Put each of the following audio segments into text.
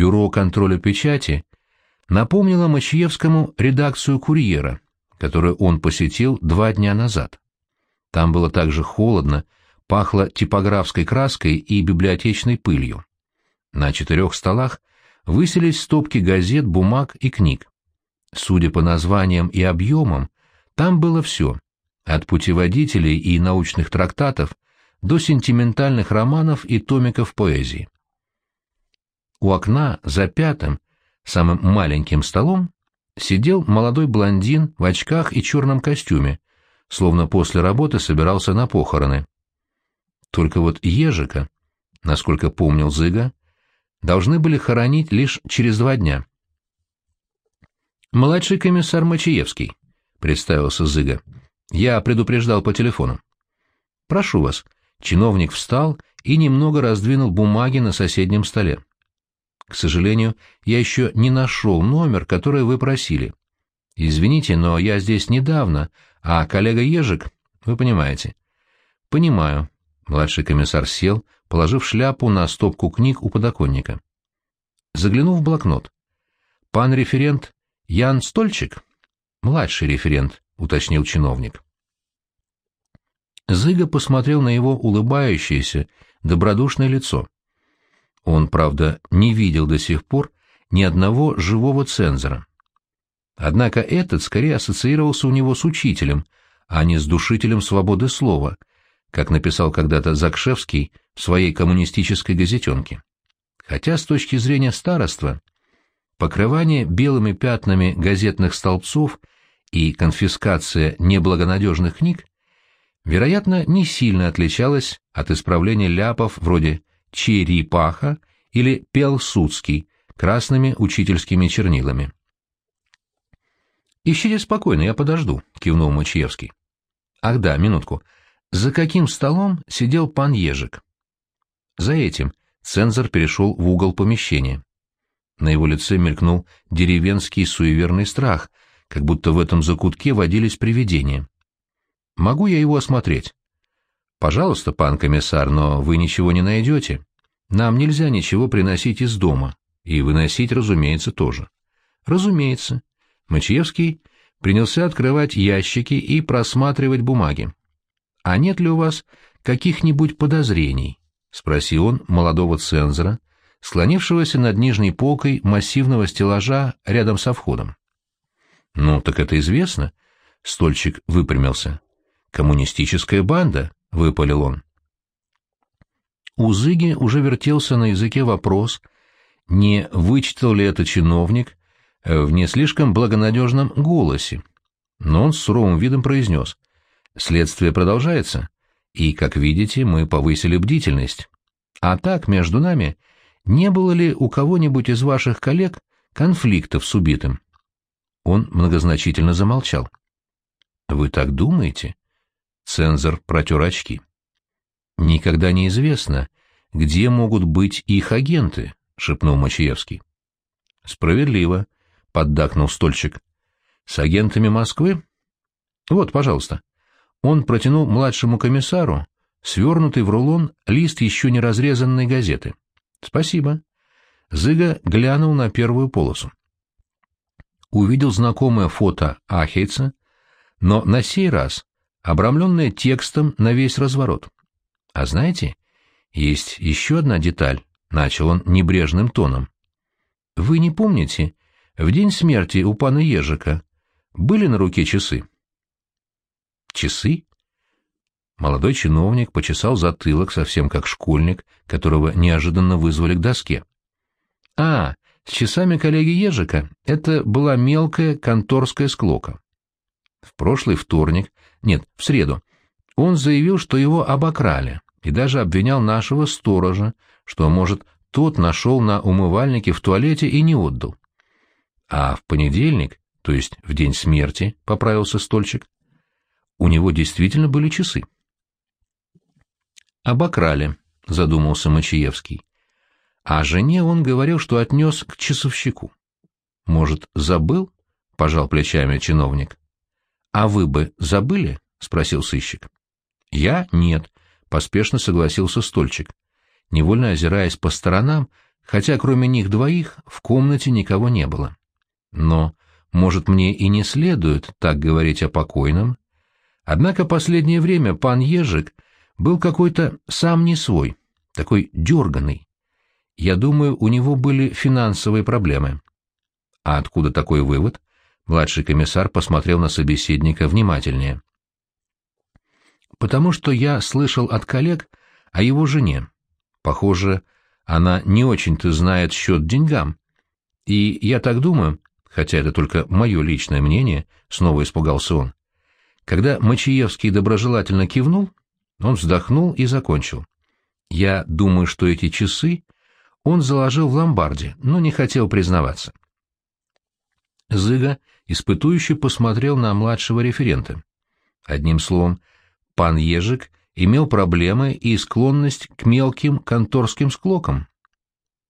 Бюро контроля печати напомнило Мачиевскому редакцию «Курьера», которую он посетил два дня назад. Там было также холодно, пахло типографской краской и библиотечной пылью. На четырех столах высились стопки газет, бумаг и книг. Судя по названиям и объемам, там было все, от путеводителей и научных трактатов до сентиментальных романов и томиков поэзии. У окна за пятым, самым маленьким столом, сидел молодой блондин в очках и черном костюме, словно после работы собирался на похороны. Только вот ежика, насколько помнил Зыга, должны были хоронить лишь через два дня. «Младший комиссар Мачиевский», — представился Зыга. «Я предупреждал по телефону». «Прошу вас». Чиновник встал и немного раздвинул бумаги на соседнем столе. «К сожалению, я еще не нашел номер, который вы просили. Извините, но я здесь недавно, а коллега Ежик, вы понимаете». «Понимаю». Младший комиссар сел, положив шляпу на стопку книг у подоконника. Заглянув в блокнот. «Пан референт Ян Стольчик?» «Младший референт», — уточнил чиновник. Зыга посмотрел на его улыбающееся, добродушное лицо. Он, правда, не видел до сих пор ни одного живого цензора. Однако этот скорее ассоциировался у него с учителем, а не с душителем свободы слова, как написал когда-то Закшевский в своей коммунистической газетенке. Хотя с точки зрения староства покрывание белыми пятнами газетных столбцов и конфискация неблагонадежных книг, вероятно, не сильно отличалась от исправления ляпов вроде «черепаха» или «пелсудский» красными учительскими чернилами. «Ищите спокойно, я подожду», — кивнул Мачиевский. «Ах да, минутку. За каким столом сидел пан Ежик?» «За этим», — цензор перешел в угол помещения. На его лице мелькнул деревенский суеверный страх, как будто в этом закутке водились привидения. «Могу я его осмотреть?» «Пожалуйста, пан комиссар, но вы ничего не найдете. Нам нельзя ничего приносить из дома, и выносить, разумеется, тоже». «Разумеется». Мачиевский принялся открывать ящики и просматривать бумаги. «А нет ли у вас каких-нибудь подозрений?» — спросил он молодого цензора, склонившегося над нижней полкой массивного стеллажа рядом со входом. «Ну, так это известно». Стольчик выпрямился. «Коммунистическая банда», — выпалил он. У Зыги уже вертелся на языке вопрос, не вычитал ли это чиновник в не слишком благонадежном голосе. Но он с суровым видом произнес. «Следствие продолжается, и, как видите, мы повысили бдительность. А так, между нами, не было ли у кого-нибудь из ваших коллег конфликтов с убитым?» Он многозначительно замолчал. «Вы так думаете?» Цензор протер очки. «Никогда не известно, где могут быть их агенты», — шепнул Мачиевский. «Справедливо», — поддакнул стольчик. «С агентами Москвы? Вот, пожалуйста». Он протянул младшему комиссару свернутый в рулон лист еще не разрезанной газеты. «Спасибо». Зыга глянул на первую полосу увидел знакомое фото Ахейца, но на сей раз обрамленное текстом на весь разворот. А знаете, есть еще одна деталь, — начал он небрежным тоном. Вы не помните, в день смерти у пана Ежика были на руке часы? Часы? Молодой чиновник почесал затылок, совсем как школьник, которого неожиданно вызвали к доске. — А, с часами коллеги Ежика это была мелкая конторская склока. В прошлый вторник, нет, в среду, он заявил, что его обокрали, и даже обвинял нашего сторожа, что, может, тот нашел на умывальнике в туалете и не отдал. А в понедельник, то есть в день смерти, поправился стольчик, у него действительно были часы. «Обокрали», — задумался Мачиевский. А жене он говорил, что отнес к часовщику. Может, забыл? — пожал плечами чиновник. — А вы бы забыли? — спросил сыщик. — Я — нет, — поспешно согласился стольчик. Невольно озираясь по сторонам, хотя кроме них двоих в комнате никого не было. Но, может, мне и не следует так говорить о покойном? Однако последнее время пан Ежик был какой-то сам не свой, такой дерганый. Я думаю, у него были финансовые проблемы. А откуда такой вывод? Младший комиссар посмотрел на собеседника внимательнее. Потому что я слышал от коллег о его жене. Похоже, она не очень-то знает счет деньгам. И я так думаю, хотя это только мое личное мнение, снова испугался он. Когда Мачиевский доброжелательно кивнул, он вздохнул и закончил. Я думаю, что эти часы он заложил в ломбарде, но не хотел признаваться. Зыга испытующе посмотрел на младшего референта. Одним словом, пан Ежик имел проблемы и склонность к мелким конторским склокам.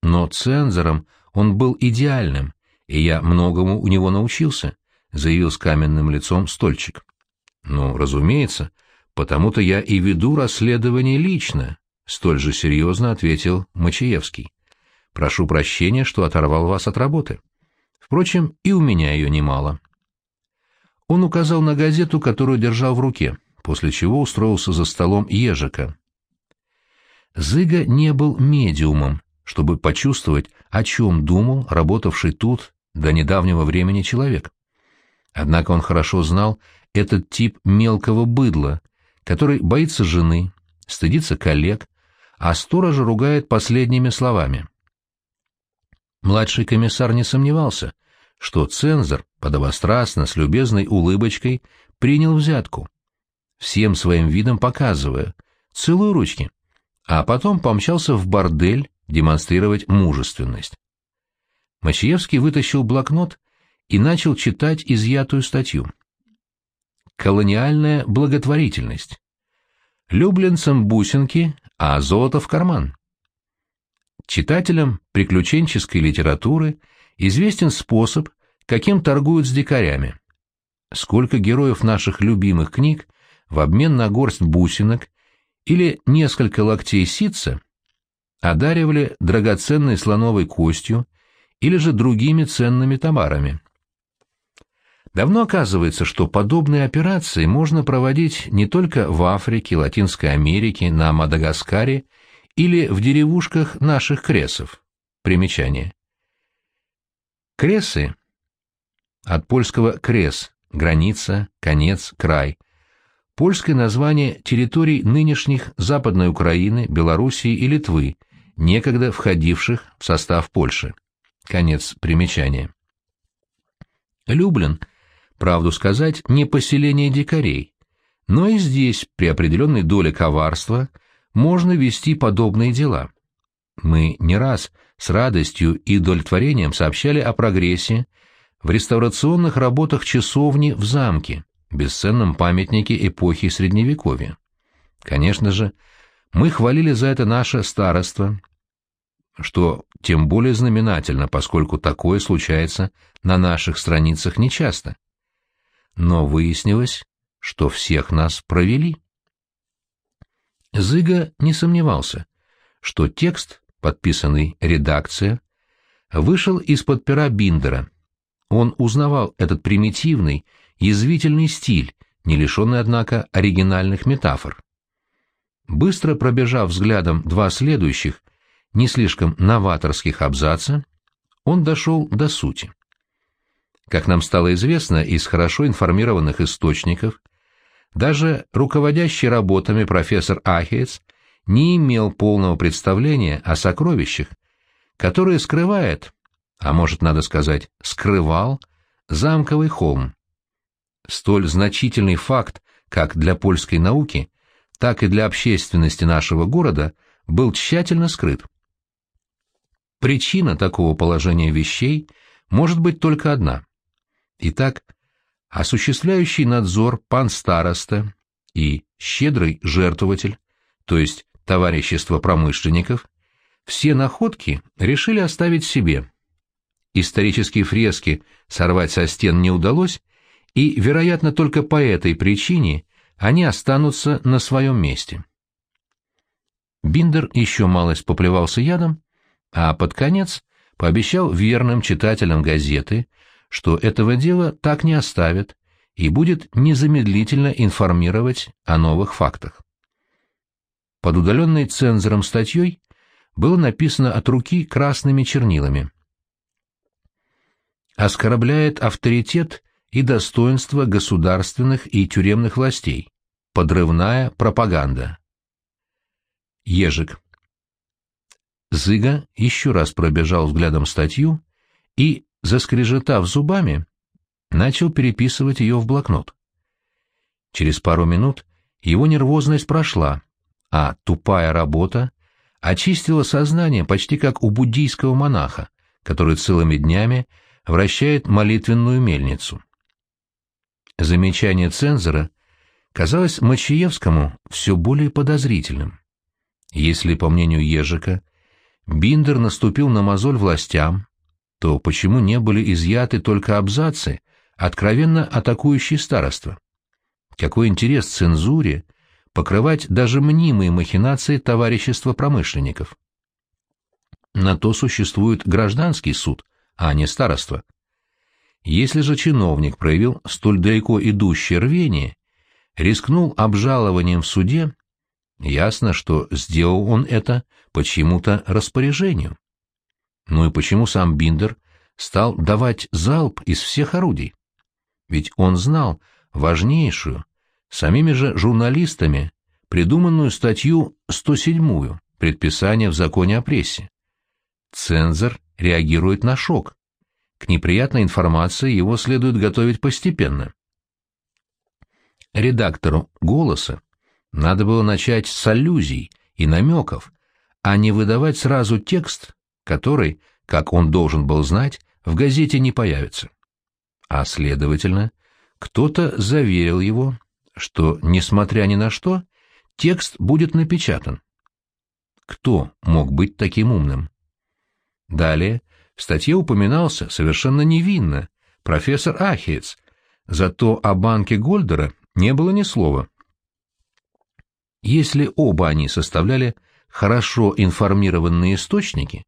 Но цензором он был идеальным, и я многому у него научился, — заявил с каменным лицом стольчик. — Ну, разумеется, потому-то я и веду расследование лично, — столь же серьезно ответил Мачаевский. — Прошу прощения, что оторвал вас от работы. Впрочем, и у меня ее немало. Он указал на газету, которую держал в руке — после чего устроился за столом ежика. Зыга не был медиумом, чтобы почувствовать, о чем думал работавший тут до недавнего времени человек. Однако он хорошо знал этот тип мелкого быдла, который боится жены, стыдится коллег, а сторожа ругает последними словами. Младший комиссар не сомневался, что цензор подобострастно с любезной улыбочкой принял взятку всем своим видом показывая «целую ручки», а потом помчался в бордель демонстрировать мужественность. Мачиевский вытащил блокнот и начал читать изъятую статью. Колониальная благотворительность. Люблинцам бусинки, а золото в карман. Читателям приключенческой литературы известен способ, каким торгуют с дикарями. Сколько героев наших любимых книг в обмен на горсть бусинок или несколько локтей ситца одаривали драгоценной слоновой костью или же другими ценными товарами. Давно оказывается, что подобные операции можно проводить не только в Африке, Латинской Америке, на Мадагаскаре или в деревушках наших кресов. Примечание. Кресы от польского крес – граница, конец, край – польское название территорий нынешних Западной Украины, Белоруссии и Литвы, некогда входивших в состав Польши. Конец примечания. Люблин, правду сказать, не поселение дикарей, но и здесь, при определенной доле коварства, можно вести подобные дела. Мы не раз с радостью и удовлетворением сообщали о прогрессе в реставрационных работах часовни в замке, бесценном памятнике эпохи Средневековья. Конечно же, мы хвалили за это наше староство, что тем более знаменательно, поскольку такое случается на наших страницах нечасто. Но выяснилось, что всех нас провели. Зыга не сомневался, что текст, подписанный «редакция», вышел из-под пера Биндера. Он узнавал этот примитивный, язвительный стиль, не лишенный, однако, оригинальных метафор. Быстро пробежав взглядом два следующих, не слишком новаторских абзаца, он дошел до сути. Как нам стало известно из хорошо информированных источников, даже руководящий работами профессор Ахиец не имел полного представления о сокровищах, которые скрывает, а может, надо сказать, скрывал, замковый холм столь значительный факт как для польской науки, так и для общественности нашего города был тщательно скрыт. Причина такого положения вещей может быть только одна. Итак, осуществляющий надзор пан староста и щедрый жертвователь, то есть товарищество промышленников, все находки решили оставить себе. Исторические фрески сорвать со стен не удалось, и, вероятно, только по этой причине они останутся на своем месте. Биндер еще малость поплевался ядом, а под конец пообещал верным читателям газеты, что этого дела так не оставят и будет незамедлительно информировать о новых фактах. Под удаленной цензором статьей было написано от руки красными чернилами. Оскорбляет авторитет и достоинство государственных и тюремных властей. Подрывная пропаганда. Ежик. Зыга еще раз пробежал взглядом статью и, заскрежетав зубами, начал переписывать ее в блокнот. Через пару минут его нервозность прошла, а тупая работа очистила сознание почти как у буддийского монаха, который целыми днями вращает молитвенную мельницу. Замечание цензора казалось Мачиевскому все более подозрительным. Если, по мнению Ежика, Биндер наступил на мозоль властям, то почему не были изъяты только абзацы, откровенно атакующие староство? Какой интерес цензуре покрывать даже мнимые махинации товарищества промышленников? На то существует гражданский суд, а не староство. Если же чиновник проявил столь далеко идущее рвение, рискнул обжалованием в суде, ясно, что сделал он это по чьему-то распоряжению. Ну и почему сам Биндер стал давать залп из всех орудий? Ведь он знал важнейшую, самими же журналистами, придуманную статью 107 «Предписание в законе о прессе». Цензор реагирует на шок. К неприятной информации его следует готовить постепенно. Редактору «Голоса» надо было начать с аллюзий и намеков, а не выдавать сразу текст, который, как он должен был знать, в газете не появится. А, следовательно, кто-то заверил его, что, несмотря ни на что, текст будет напечатан. Кто мог быть таким умным? Далее в статье упоминался совершенно невинно профессор Ахиец, зато о банке Гольдера не было ни слова. Если оба они составляли хорошо информированные источники,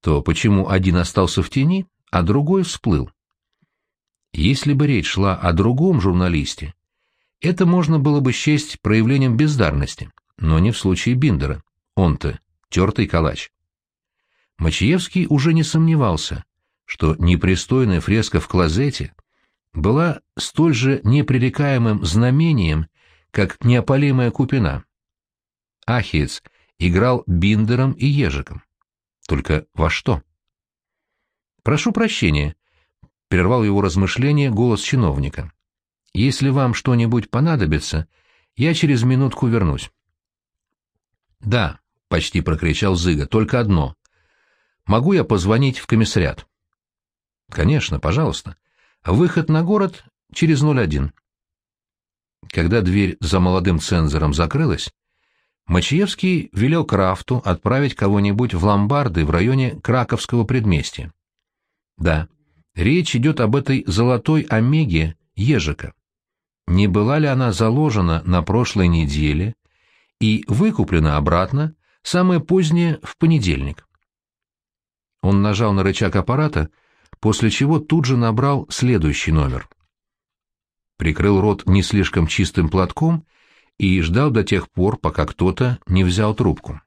то почему один остался в тени, а другой всплыл? Если бы речь шла о другом журналисте, это можно было бы счесть проявлением бездарности, но не в случае Биндера. Он-то тертый калач. Мачиевский уже не сомневался, что непристойная фреска в клозете была столь же непререкаемым знамением, как неопалимая купина. Ахиец играл Биндером и Ежиком. Только во что? «Прошу прощения», — прервал его размышление голос чиновника. «Если вам что-нибудь понадобится, я через минутку вернусь». «Да», — почти прокричал Зыга, — «только одно. Могу я позвонить в комиссариат?» «Конечно, пожалуйста. Выход на город через 01». Когда дверь за молодым цензором закрылась, Мачиевский велел Крафту отправить кого-нибудь в ломбарды в районе Краковского предместья. Да, речь идет об этой золотой омеге ежика. Не была ли она заложена на прошлой неделе и выкуплена обратно самое позднее в понедельник? Он нажал на рычаг аппарата, после чего тут же набрал следующий номер. Прикрыл рот не слишком чистым платком и ждал до тех пор, пока кто-то не взял трубку.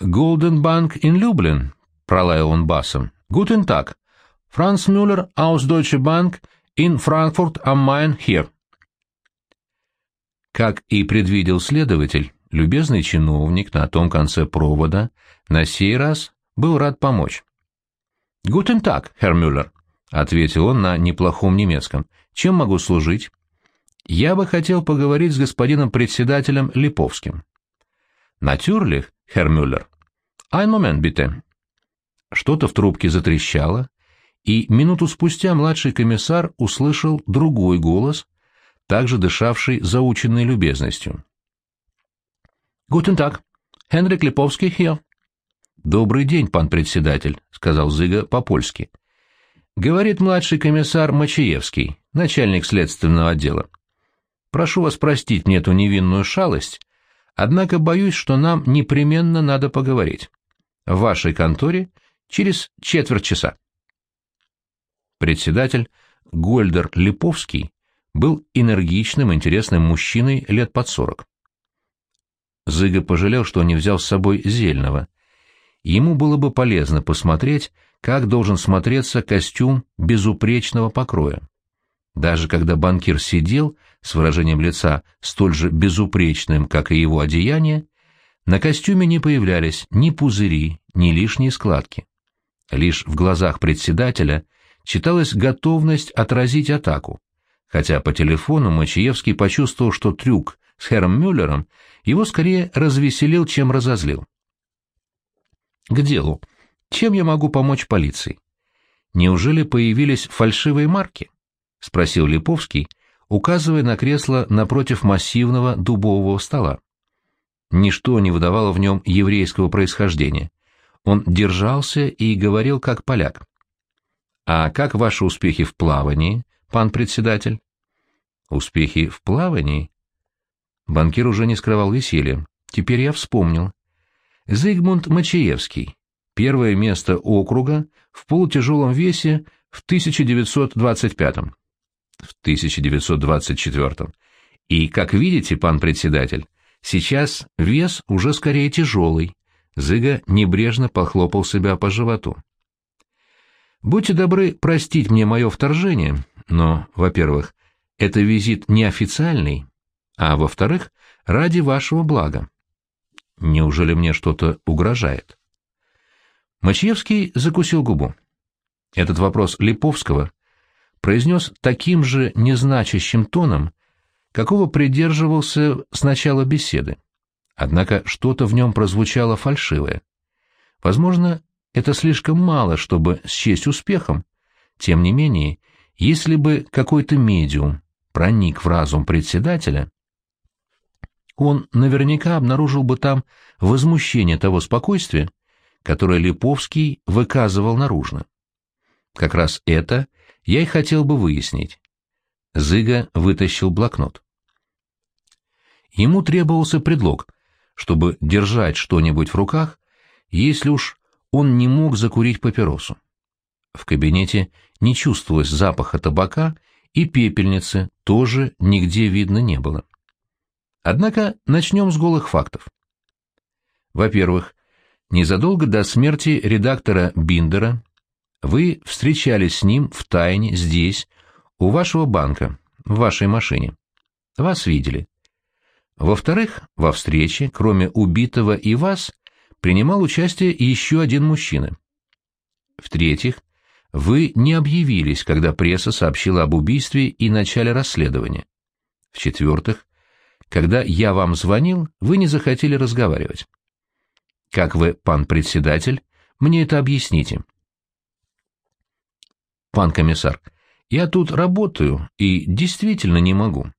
«Голден Банк in Люблин», — пролаял он басом. «Гутен так. Франц Мюллер aus Deutsche Bank in Frankfurt am Main hier». Как и предвидел следователь, любезный чиновник на том конце провода на сей раз был рад помочь. «Гутен так, Herr Мюллер», — ответил он на неплохом немецком. «Чем могу служить?» Я бы хотел поговорить с господином председателем Липовским. Натюрлих, Херр Мюллер. Ein Moment, bitte. Что-то в трубке затрещало, и минуту спустя младший комиссар услышал другой голос, также дышавший заученной любезностью. «Гутен так. Хенрик Липовский hier». «Добрый день, пан председатель», — сказал Зыга по-польски. «Говорит младший комиссар Мачиевский, начальник следственного отдела. Прошу вас простить мне эту невинную шалость, однако боюсь, что нам непременно надо поговорить. в вашей конторе через четверть часа. Председатель Гольдер Липовский был энергичным, интересным мужчиной лет под сорок. Зыга пожалел, что не взял с собой Зельного. Ему было бы полезно посмотреть, как должен смотреться костюм безупречного покроя. Даже когда банкир сидел с выражением лица столь же безупречным, как и его одеяние, на костюме не появлялись ни пузыри, ни лишние складки. Лишь в глазах председателя читалась готовность отразить атаку, хотя по телефону Мачиевский почувствовал, что трюк с Хэром Мюллером его скорее развеселил, чем разозлил. К делу. Чем я могу помочь полиции? Неужели появились фальшивые марки? — спросил Липовский, указывая на кресло напротив массивного дубового стола. Ничто не выдавало в нем еврейского происхождения. Он держался и говорил как поляк. «А как ваши успехи в плавании, пан председатель?» «Успехи в плавании?» Банкир уже не скрывал веселья. «Теперь я вспомнил. Зигмунд Мачиевский. Первое место округа в полутяжелом весе в 1925 -м в 1924 И, как видите, пан председатель, сейчас вес уже скорее тяжелый. Зыга небрежно похлопал себя по животу. Будьте добры простить мне мое вторжение, но, во-первых, это визит неофициальный, а, во-вторых, ради вашего блага. Неужели мне что-то угрожает? Мачьевский закусил губу. Этот вопрос Липовского произнес таким же незначащим тоном, какого придерживался с начала беседы. Однако что-то в нем прозвучало фальшивое. Возможно, это слишком мало, чтобы счесть успехом. Тем не менее, если бы какой-то медиум проник в разум председателя, он наверняка обнаружил бы там возмущение того спокойствия, которое Липовский выказывал наружно. Как раз это я и хотел бы выяснить. Зыга вытащил блокнот. Ему требовался предлог, чтобы держать что-нибудь в руках, если уж он не мог закурить папиросу. В кабинете не чувствовалось запаха табака, и пепельницы тоже нигде видно не было. Однако начнем с голых фактов. Во-первых, незадолго до смерти редактора Биндера вы встречались с ним в тайне здесь, у вашего банка, в вашей машине. Вас видели. Во-вторых, во встрече, кроме убитого и вас, принимал участие еще один мужчина. В-третьих, вы не объявились, когда пресса сообщила об убийстве и начале расследования. В-четвертых, когда я вам звонил, вы не захотели разговаривать. Как вы, пан председатель, мне это объясните пан комиссар, я тут работаю и действительно не могу.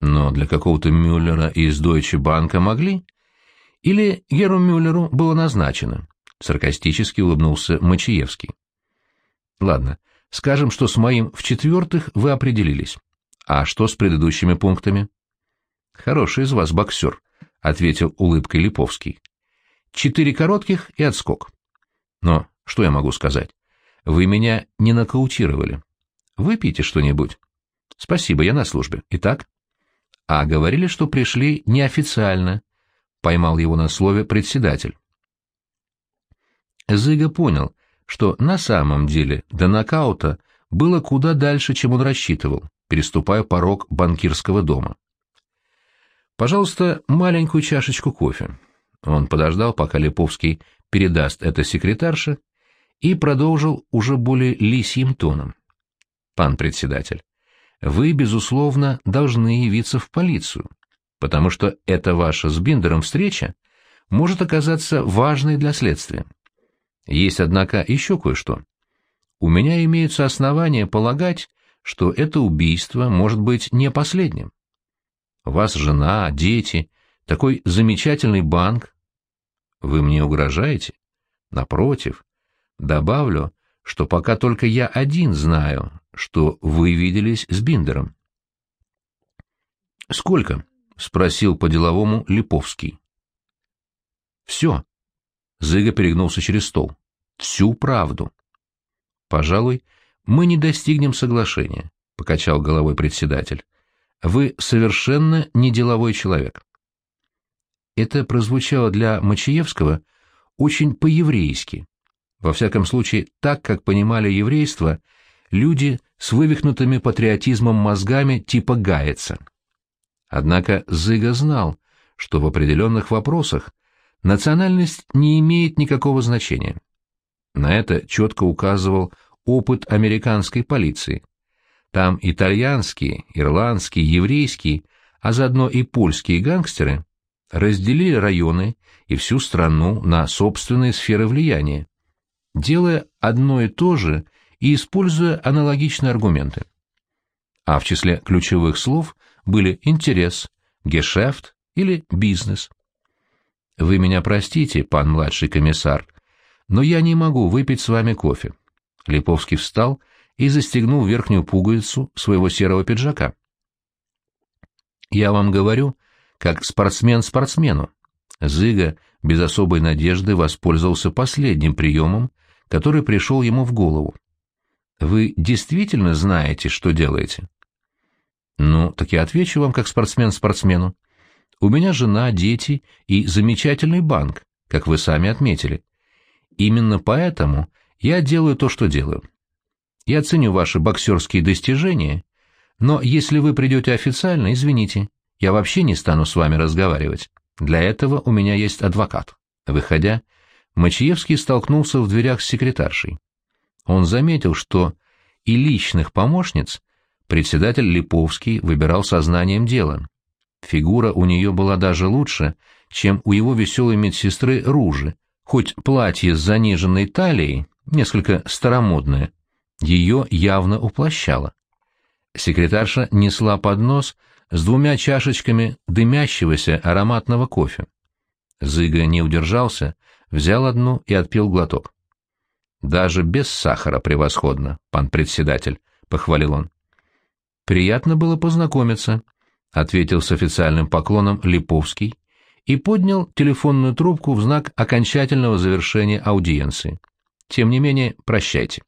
Но для какого-то Мюллера из Deutsche Банка могли? Или Геру Мюллеру было назначено? Саркастически улыбнулся Мачиевский. Ладно, скажем, что с моим в-четвертых вы определились. А что с предыдущими пунктами? Хороший из вас боксер, — ответил улыбкой Липовский. Четыре коротких и отскок. Но что я могу сказать? Вы меня не нокаутировали. Выпейте что-нибудь. Спасибо, я на службе. Итак? А говорили, что пришли неофициально. Поймал его на слове председатель. Зыга понял, что на самом деле до нокаута было куда дальше, чем он рассчитывал, переступая порог банкирского дома. «Пожалуйста, маленькую чашечку кофе». Он подождал, пока Липовский передаст это секретарше, и продолжил уже более лисьим тоном. «Пан председатель, вы, безусловно, должны явиться в полицию, потому что эта ваша с Биндером встреча может оказаться важной для следствия. Есть, однако, еще кое-что. У меня имеются основания полагать, что это убийство может быть не последним. Вас жена, дети, такой замечательный банк. Вы мне угрожаете? Напротив, Добавлю, что пока только я один знаю, что вы виделись с Биндером. «Сколько?» — спросил по-деловому Липовский. «Все». Зыга перегнулся через стол. Всю правду. Пожалуй, мы не достигнем соглашения, покачал головой председатель. Вы совершенно не деловой человек. Это прозвучало для Мачиевского очень по-еврейски. Во всяком случае, так, как понимали еврейство люди с вывихнутыми патриотизмом мозгами типа Гайеца. Однако Зыга знал, что в определенных вопросах национальность не имеет никакого значения. На это четко указывал опыт американской полиции. Там итальянские, ирландские, еврейские, а заодно и польские гангстеры разделили районы и всю страну на собственные сферы влияния, делая одно и то же и используя аналогичные аргументы. А в числе ключевых слов были интерес, гешефт или бизнес. Вы меня простите, пан младший комиссар, но я не могу выпить с вами кофе. Липовский встал и застегнул верхнюю пуговицу своего серого пиджака. Я вам говорю, как спортсмен спортсмену. Зыга без особой надежды воспользовался последним приемом, который пришел ему в голову. Вы действительно знаете, что делаете? Ну, так я отвечу вам как спортсмен спортсмену. У меня жена, дети и замечательный банк, как вы сами отметили. Именно поэтому я делаю то, что делаю. Я ценю ваши боксерские достижения, но если вы придете официально, извините, я вообще не стану с вами разговаривать. Для этого у меня есть адвокат. Выходя, Мачиевский столкнулся в дверях с секретаршей. Он заметил, что и личных помощниц председатель Липовский выбирал сознанием дела. Фигура у нее была даже лучше, чем у его веселой медсестры Ружи, хоть платье с заниженной талией, несколько старомодное, ее явно уплощало. Секретарша несла поднос с двумя чашечками дымящегося ароматного кофе. Зыга не удержался, взял одну и отпил глоток. «Даже без сахара превосходно, пан председатель», — похвалил он. «Приятно было познакомиться», — ответил с официальным поклоном Липовский и поднял телефонную трубку в знак окончательного завершения аудиенции. «Тем не менее, прощайте».